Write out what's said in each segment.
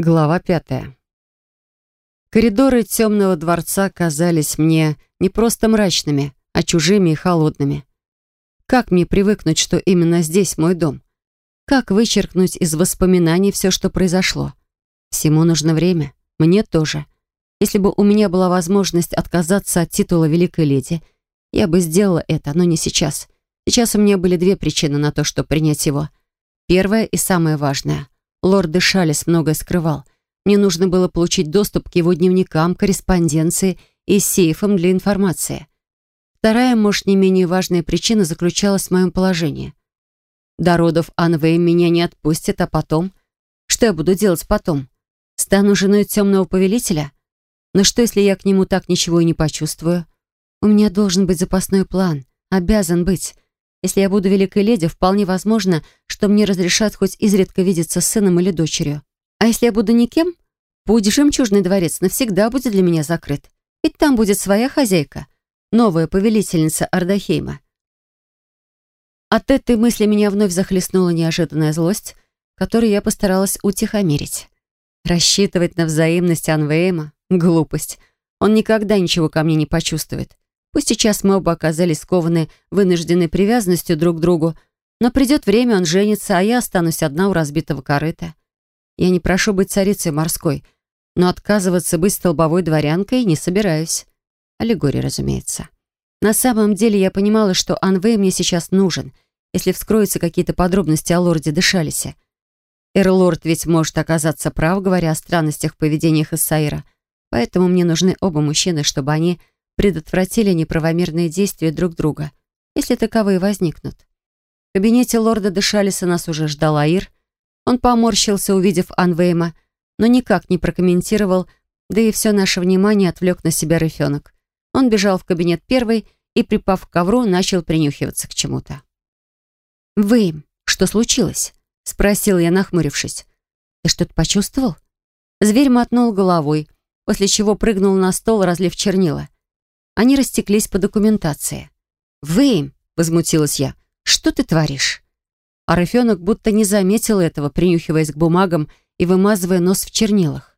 Глава пятая. Коридоры темного дворца казались мне не просто мрачными, а чужими и холодными. Как мне привыкнуть, что именно здесь мой дом? Как вычеркнуть из воспоминаний все, что произошло? Всему нужно время. Мне тоже. Если бы у меня была возможность отказаться от титула Великой Леди, я бы сделала это, но не сейчас. Сейчас у меня были две причины на то, чтобы принять его. Первая и самая важная — Лорд Дешалис многое скрывал. Мне нужно было получить доступ к его дневникам, корреспонденции и сейфам для информации. Вторая, может, не менее важная причина заключалась в моем положении. До родов Анвей меня не отпустят, а потом? Что я буду делать потом? Стану женой темного повелителя? Но что, если я к нему так ничего и не почувствую? У меня должен быть запасной план. Обязан быть. Если я буду великой леди, вполне возможно, что мне разрешат хоть изредка видеться с сыном или дочерью. А если я буду никем, путь жемчужный дворец навсегда будет для меня закрыт. Ведь там будет своя хозяйка, новая повелительница Ардахейма. От этой мысли меня вновь захлестнула неожиданная злость, которую я постаралась утихомирить. Рассчитывать на взаимность Анвейма — глупость. Он никогда ничего ко мне не почувствует. Пусть сейчас мы оба оказались скованы вынужденной привязанностью друг к другу, но придет время, он женится, а я останусь одна у разбитого корыта. Я не прошу быть царицей морской, но отказываться быть столбовой дворянкой не собираюсь. Аллегория, разумеется. На самом деле я понимала, что Анвей мне сейчас нужен, если вскроются какие-то подробности о лорде Дешалисе. Эрлорд ведь может оказаться прав, говоря о странностях в поведениях Иссаира, поэтому мне нужны оба мужчины, чтобы они предотвратили неправомерные действия друг друга, если таковые возникнут. В кабинете лорда Дешалиса нас уже ждал Аир. Он поморщился, увидев Анвейма, но никак не прокомментировал, да и все наше внимание отвлек на себя рыфенок. Он бежал в кабинет первый и, припав к ковру, начал принюхиваться к чему-то. «Вейм, что случилось?» — спросил я, нахмурившись. «Ты что-то почувствовал?» Зверь мотнул головой, после чего прыгнул на стол, разлив чернила. Они растеклись по документации. «Вейм!» — возмутилась я. «Что ты творишь?» А рыфенок будто не заметил этого, принюхиваясь к бумагам и вымазывая нос в чернилах.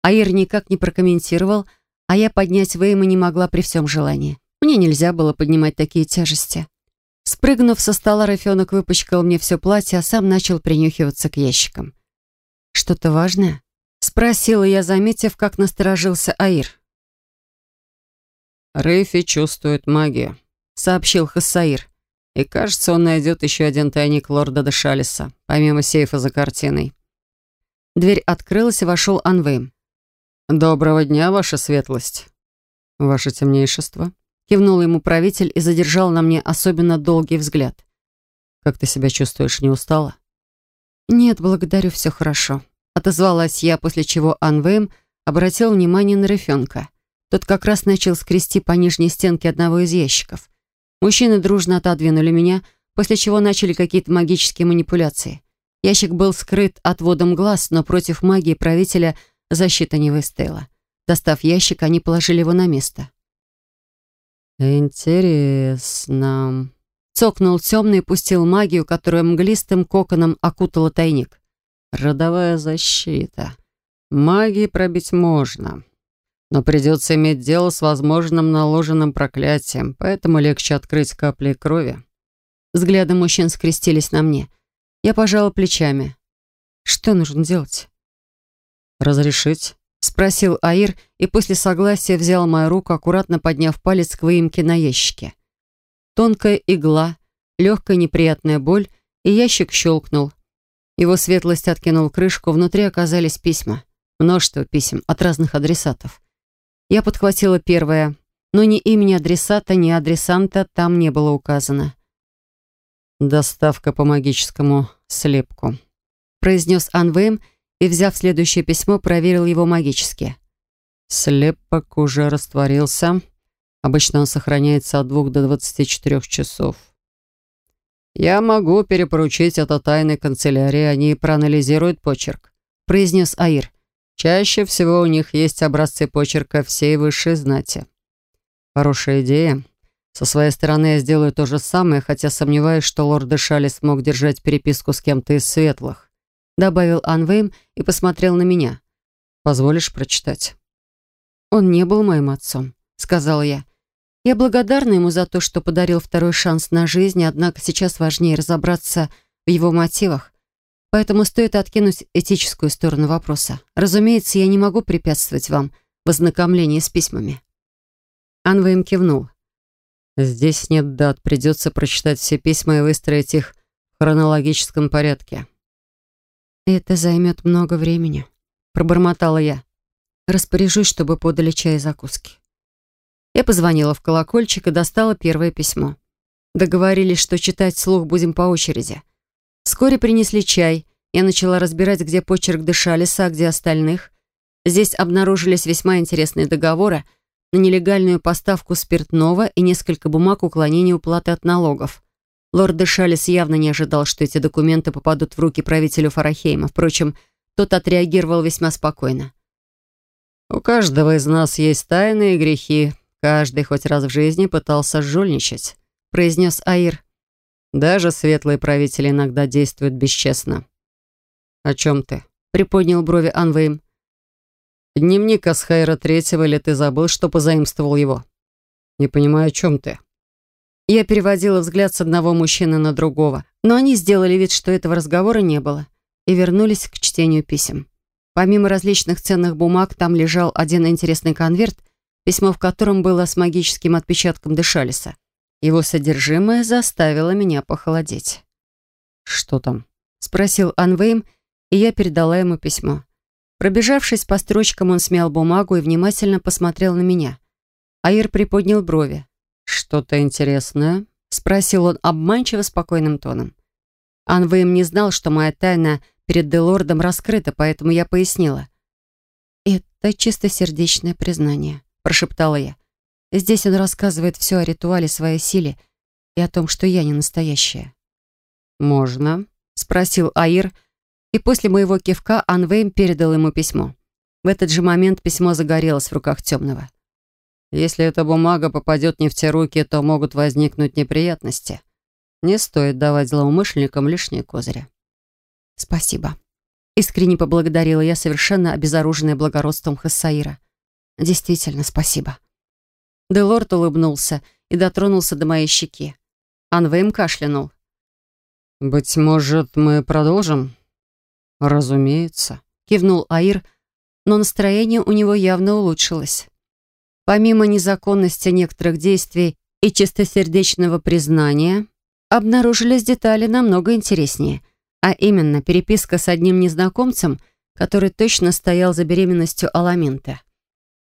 Аир никак не прокомментировал, а я поднять Вейма не могла при всем желании. Мне нельзя было поднимать такие тяжести. Спрыгнув со стола, рыфенок выпачкал мне все платье, а сам начал принюхиваться к ящикам. «Что-то важное?» — спросила я, заметив, как насторожился Аир. «Рейфи чувствует магию», — сообщил Хассаир. «И кажется, он найдет еще один тайник лорда Дешалиса, помимо сейфа за картиной». Дверь открылась, и вошел Анвейм. «Доброго дня, ваша светлость». «Ваше темнейшество», — кивнул ему правитель и задержал на мне особенно долгий взгляд. «Как ты себя чувствуешь, не устала?» «Нет, благодарю, все хорошо», — отозвалась я, после чего Анвейм обратил внимание на Рефенка — тот как раз начал скрести по нижней стенке одного из ящиков. Мужчины дружно отодвинули меня, после чего начали какие-то магические манипуляции. Ящик был скрыт отводом глаз, но против магии правителя защита не выстояла. Достав ящик, они положили его на место. «Интересно...» Цокнул темный и пустил магию, которая мглистым коконом окутала тайник. «Родовая защита. Магии пробить можно. Но придется иметь дело с возможным наложенным проклятием, поэтому легче открыть капли крови. Взгляды мужчин скрестились на мне. Я пожала плечами. Что нужно делать? «Разрешить?» — спросил Аир и после согласия взял мою руку, аккуратно подняв палец к выемке на ящике. Тонкая игла, легкая неприятная боль, и ящик щелкнул. Его светлость откинул крышку, внутри оказались письма. Множество писем от разных адресатов. Я подхватила первое, но ни имени адресата, ни адресанта там не было указано. «Доставка по магическому слепку», — произнес Анвейм и, взяв следующее письмо, проверил его магически. «Слепок уже растворился. Обычно он сохраняется от двух до двадцати четырех часов. Я могу перепоручить это тайной канцелярии, они проанализируют почерк», — произнес Аир. Чаще всего у них есть образцы почерка всей высшей знати. Хорошая идея. Со своей стороны я сделаю то же самое, хотя сомневаюсь, что лорд Дешали смог держать переписку с кем-то из светлых. добавил Анвейм и посмотрел на меня. «Позволишь прочитать?» «Он не был моим отцом», — сказала я. «Я благодарна ему за то, что подарил второй шанс на жизнь, однако сейчас важнее разобраться в его мотивах. Поэтому стоит откинуть этическую сторону вопроса. Разумеется, я не могу препятствовать вам в ознакомлении с письмами». Анвейм кивнул. «Здесь нет дат, придется прочитать все письма и выстроить их в хронологическом порядке». «Это займет много времени», — пробормотала я. «Распоряжусь, чтобы подали чай и закуски». Я позвонила в колокольчик и достала первое письмо. Договорились, что читать вслух будем по очереди. Вскоре принесли чай. Я начала разбирать, где почерк Дешалиса, а где остальных. Здесь обнаружились весьма интересные договоры на нелегальную поставку спиртного и несколько бумаг уклонения уплаты от налогов. Лорд Дешалис явно не ожидал, что эти документы попадут в руки правителю Фарахейма. Впрочем, тот отреагировал весьма спокойно. «У каждого из нас есть тайны и грехи. Каждый хоть раз в жизни пытался жульничать», — произнес Аир. «Даже светлые правители иногда действуют бесчестно». «О чем ты?» — приподнял брови Анвейм. «Дневник Асхайра Третьего, или ты забыл, что позаимствовал его?» «Не понимаю, о чем ты?» Я переводила взгляд с одного мужчины на другого, но они сделали вид, что этого разговора не было, и вернулись к чтению писем. Помимо различных ценных бумаг, там лежал один интересный конверт, письмо в котором было с магическим отпечатком Дешалиса. Его содержимое заставило меня похолодеть. «Что там?» — спросил Анвейм, и я передала ему письмо. Пробежавшись по строчкам, он смял бумагу и внимательно посмотрел на меня. Аир приподнял брови. «Что-то интересное?» — спросил он обманчиво спокойным тоном. Анвейм не знал, что моя тайна перед Делордом раскрыта, поэтому я пояснила. «Это чистосердечное признание», — прошептала я. «Здесь он рассказывает все о ритуале своей силе и о том, что я не настоящая». «Можно?» — спросил Аир, и после моего кивка Анвейм передал ему письмо. В этот же момент письмо загорелось в руках темного. Если эта бумага попадет не в те руки, то могут возникнуть неприятности. Не стоит давать злоумышленникам лишние козыри. Спасибо. Искренне поблагодарила я, совершенно обезоруженная благородством Хассаира. Действительно, спасибо. Делорд улыбнулся и дотронулся до моей щеки. Анвейм кашлянул. «Быть может, мы продолжим?» «Разумеется», — кивнул Аир, но настроение у него явно улучшилось. Помимо незаконности некоторых действий и чистосердечного признания, обнаружились детали намного интереснее, а именно переписка с одним незнакомцем, который точно стоял за беременностью Аламинта.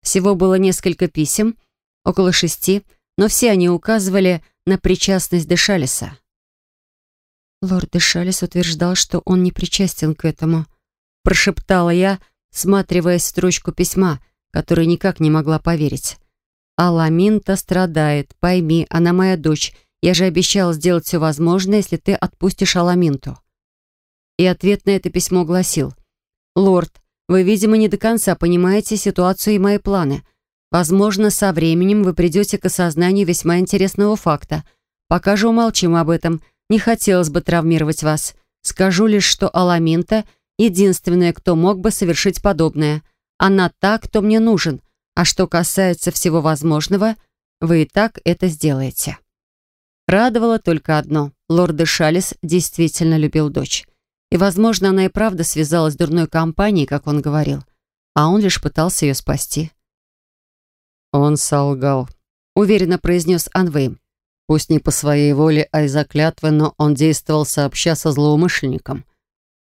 Всего было несколько писем, около шести, но все они указывали на причастность Дешалиса. Лорд Дешалис утверждал, что он не причастен к этому, прошептала я, всматриваясь строчку письма — которой никак не могла поверить. «Аламинта страдает. Пойми, она моя дочь. Я же обещала сделать все возможное, если ты отпустишь Аламинту». И ответ на это письмо гласил. «Лорд, вы, видимо, не до конца понимаете ситуацию и мои планы. Возможно, со временем вы придете к осознанию весьма интересного факта. Пока же умолчим об этом. Не хотелось бы травмировать вас. Скажу лишь, что Аламинта — единственная, кто мог бы совершить подобное. Она та, кто мне нужен. А что касается всего возможного, вы и так это сделаете. Радовало только одно. Лорд де Шалис действительно любил дочь. И, возможно, она и правда связалась с дурной компанией, как он говорил. А он лишь пытался ее спасти. «Он солгал», — уверенно произнес Анвейм. «Пусть не по своей воле, а из-за клятвы, но он действовал сообща со злоумышленником.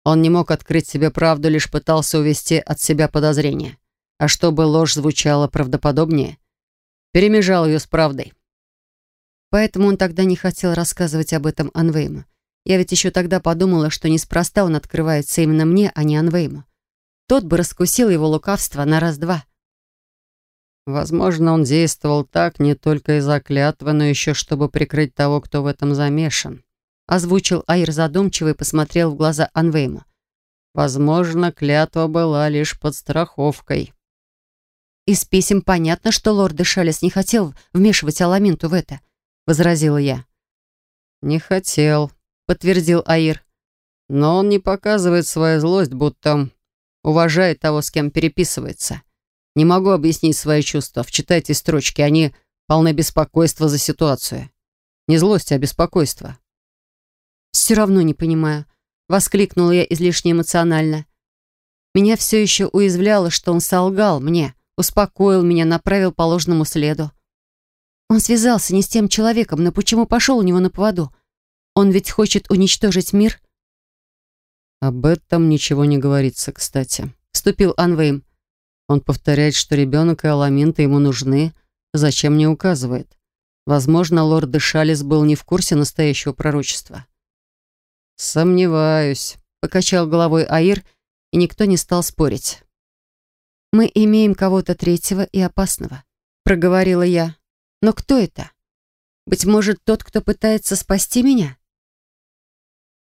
Он не мог открыть себе правду, лишь пытался увести от себя подозрения. А чтобы ложь звучала правдоподобнее, перемежал ее с правдой. Поэтому он тогда не хотел рассказывать об этом Анвейму. Я ведь еще тогда подумала, что неспроста он открывается именно мне, а не Анвейму. Тот бы раскусил его лукавство на раз-два. Возможно, он действовал так не только из-за клятвы, но еще чтобы прикрыть того, кто в этом замешан озвучил Айр задумчиво и посмотрел в глаза Анвейму. Возможно, клятва была лишь подстраховкой. «Из писем понятно, что лорд Дешалес не хотел вмешивать Аламинту в это», — возразила я. «Не хотел», — подтвердил Аир. Но он не показывает свою злость, будто уважает того, с кем переписывается. Не могу объяснить свои чувства. Вчитайте строчки, они полны беспокойства за ситуацию. Не злости, а беспокойства. «Все равно не понимаю», — воскликнула я излишне эмоционально. Меня все еще уязвляло, что он солгал мне, успокоил меня, направил по ложному следу. Он связался не с тем человеком, но почему пошел у него на поводу? Он ведь хочет уничтожить мир? Об этом ничего не говорится, кстати. Вступил Анвейм. Он повторяет, что ребенок и Аламинта ему нужны, зачем не указывает. Возможно, лорд Дешалис был не в курсе настоящего пророчества. «Сомневаюсь», — покачал головой Аир, и никто не стал спорить. «Мы имеем кого-то третьего и опасного», — проговорила я. «Но кто это? Быть может, тот, кто пытается спасти меня?»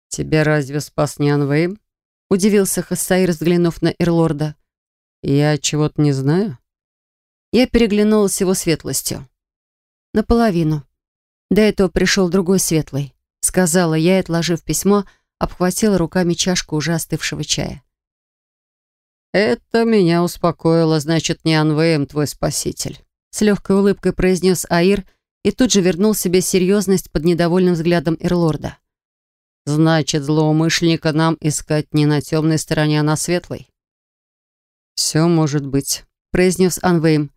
«Тебя разве спас не Анвейм?» — удивился Хассаир, взглянув на Эрлорда. «Я чего-то не знаю?» Я переглянулась его светлостью. «Наполовину. До этого пришел другой светлый», — сказала я, отложив письмо, обхватила руками чашку уже остывшего чая. «Это меня успокоило, значит, не Анвеем твой спаситель», с легкой улыбкой произнес Аир и тут же вернул себе серьезность под недовольным взглядом Эрлорда. «Значит, злоумышленника нам искать не на темной стороне, а на светлой?» «Все может быть», — произнес Анвейм.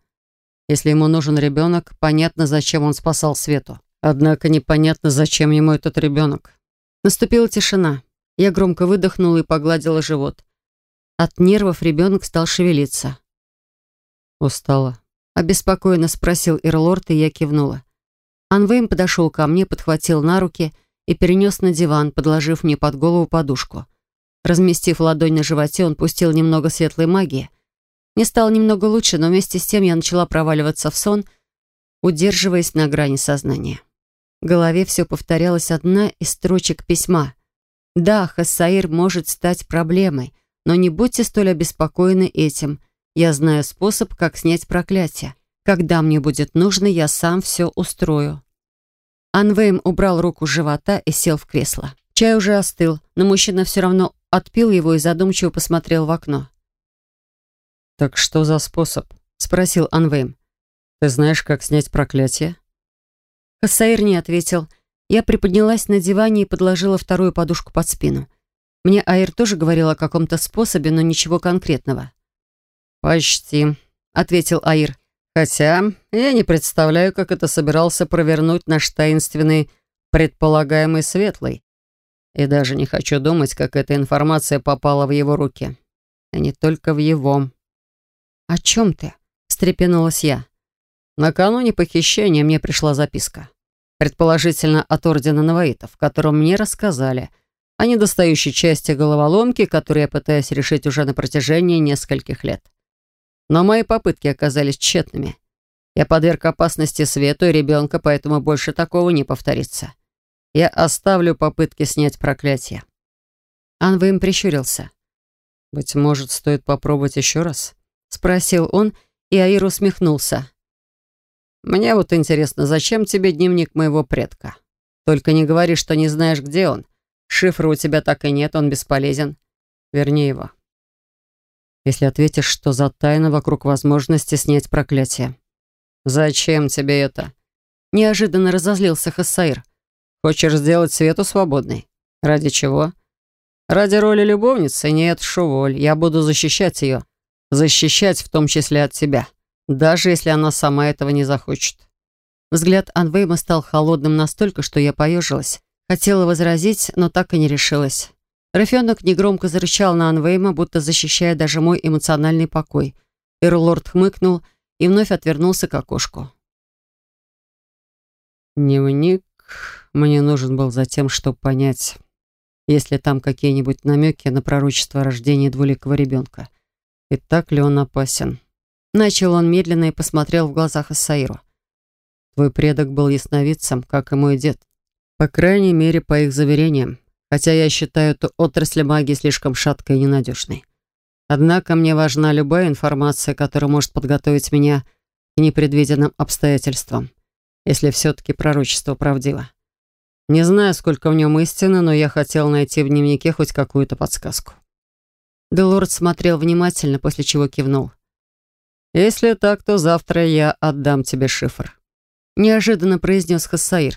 «Если ему нужен ребенок, понятно, зачем он спасал Свету. Однако непонятно, зачем ему этот ребенок». Наступила тишина. Я громко выдохнула и погладила живот. От нервов ребенок стал шевелиться. «Устала?» — обеспокоенно спросил Ирлорд, и я кивнула. Анвейм подошел ко мне, подхватил на руки и перенес на диван, подложив мне под голову подушку. Разместив ладонь на животе, он пустил немного светлой магии. Мне стало немного лучше, но вместе с тем я начала проваливаться в сон, удерживаясь на грани сознания. В голове все повторялась одна из строчек письма. «Да, Хассаир может стать проблемой, но не будьте столь обеспокоены этим. Я знаю способ, как снять проклятие. Когда мне будет нужно, я сам все устрою». Анвейм убрал руку с живота и сел в кресло. Чай уже остыл, но мужчина все равно отпил его и задумчиво посмотрел в окно. «Так что за способ?» — спросил Анвейм. «Ты знаешь, как снять проклятие?» Хассаир не ответил. Я приподнялась на диване и подложила вторую подушку под спину. Мне Аир тоже говорил о каком-то способе, но ничего конкретного. «Почти», — ответил Аир. «Хотя я не представляю, как это собирался провернуть наш таинственный предполагаемый Светлый. И даже не хочу думать, как эта информация попала в его руки. И не только в его». «О чем ты?» — встрепенулась я. Накануне похищения мне пришла записка. Предположительно, от Ордена Наваитов, в котором мне рассказали — о недостающей части головоломки, которую я пытаюсь решить уже на протяжении нескольких лет. Но мои попытки оказались тщетными. Я подверг опасности свету и ребенка, поэтому больше такого не повторится. Я оставлю попытки снять проклятие. Анвейм прищурился. «Быть может, стоит попробовать еще раз?» Спросил он, и Аир усмехнулся. «Мне вот интересно, зачем тебе дневник моего предка? Только не говори, что не знаешь, где он. Шифра у тебя так и нет, он бесполезен. Верни его. Если ответишь, что за тайна вокруг возможности снять проклятие. Зачем тебе это? Неожиданно разозлился Хассаир. Хочешь сделать Свету свободной? Ради чего? Ради роли любовницы? Нет, Шуволь, я буду защищать ее. Защищать в том числе от тебя. Даже если она сама этого не захочет. Взгляд Анвейма стал холодным настолько, что я поежилась. Хотела возразить, но так и не решилась. Рафенок негромко зарычал на Анвейма, будто защищая даже мой эмоциональный покой. Эрлорд хмыкнул и вновь отвернулся к окошку. «Дневник мне нужен был за тем, чтобы понять, есть ли там какие-нибудь намеки на пророчество о рождении двуликого ребенка. И так ли он опасен?» Начал он медленно и посмотрел в глазах Ассаиру. «Твой предок был ясновидцем, как и мой дед. По крайней мере, по их заверениям. Хотя я считаю эту отрасль магии слишком шаткой и ненадежной. Однако мне важна любая информация, которая может подготовить меня к непредвиденным обстоятельствам, если все-таки пророчество правдиво. Не знаю, сколько в нем истины, но я хотел найти в дневнике хоть какую-то подсказку. Делорд смотрел внимательно, после чего кивнул. «Если так, то завтра я отдам тебе шифр», — неожиданно произнес Хассаир.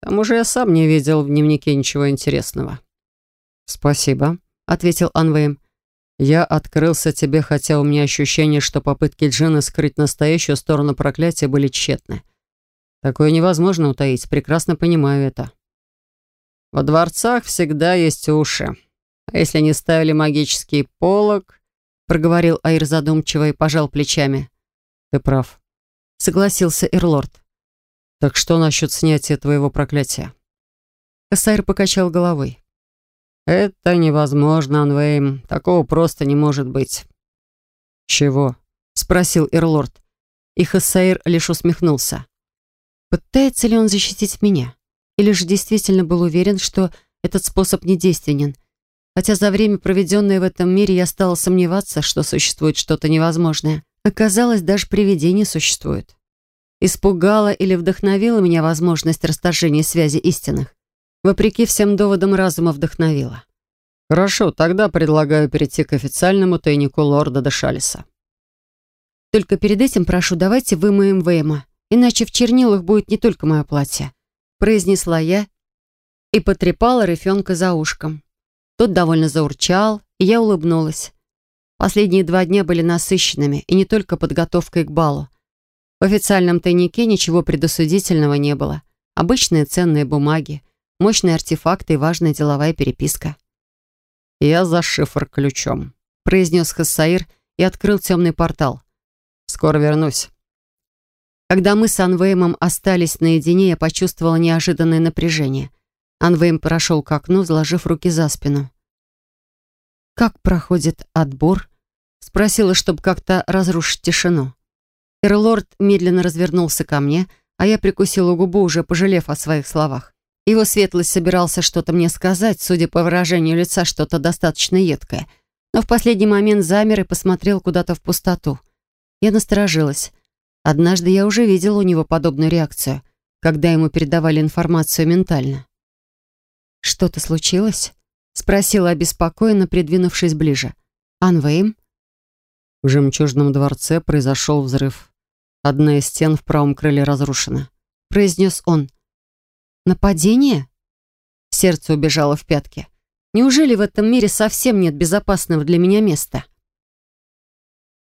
«К тому же я сам не видел в дневнике ничего интересного». «Спасибо», — ответил Анвейм. «Я открылся тебе, хотя у меня ощущение, что попытки Джина скрыть настоящую сторону проклятия были тщетны. Такое невозможно утаить, прекрасно понимаю это». «Во дворцах всегда есть уши. А если не ставили магический полог...» проговорил Аир задумчиво и пожал плечами. «Ты прав», — согласился Эрлорд. «Так что насчет снятия твоего проклятия?» Кассайр покачал головой. «Это невозможно, Анвейм. Такого просто не может быть». «Чего?» — спросил Эрлорд. И Хассаир лишь усмехнулся. «Пытается ли он защитить меня? Или же действительно был уверен, что этот способ не действенен? Хотя за время, проведенное в этом мире, я стала сомневаться, что существует что-то невозможное. Оказалось, даже привидение существует. Испугала или вдохновила меня возможность расторжения связи истинных вопреки всем доводам разума, вдохновила. «Хорошо, тогда предлагаю перейти к официальному тайнику лорда Дешалиса». «Только перед этим прошу, давайте вымоем Вейма, иначе в чернилах будет не только мое платье», произнесла я и потрепала рыфенка за ушком. Тот довольно заурчал, и я улыбнулась. Последние два дня были насыщенными, и не только подготовкой к балу. В официальном тайнике ничего предосудительного не было. Обычные ценные бумаги, мощные артефакты и важная деловая переписка. «Я за шифр ключом», — произнес Хассаир и открыл темный портал. «Скоро вернусь». Когда мы с Анвеймом остались наедине, я почувствовала неожиданное напряжение. Анвейм прошел к окну, заложив руки за спину. «Как проходит отбор?» — спросила, чтобы как-то разрушить тишину. Эрлорд медленно развернулся ко мне, а я прикусила губу, уже пожалев о своих словах. Его светлость собирался что-то мне сказать, судя по выражению лица, что-то достаточно едкое. Но в последний момент замер и посмотрел куда-то в пустоту. Я насторожилась. Однажды я уже видела у него подобную реакцию, когда ему передавали информацию ментально. «Что-то случилось?» — спросила обеспокоенно, придвинувшись ближе. «Анвейм?» В жемчужном дворце произошел взрыв. Одна из стен в правом крыле разрушена. Произнес он. Нападение? Сердце убежало в пятки. Неужели в этом мире совсем нет безопасного для меня места?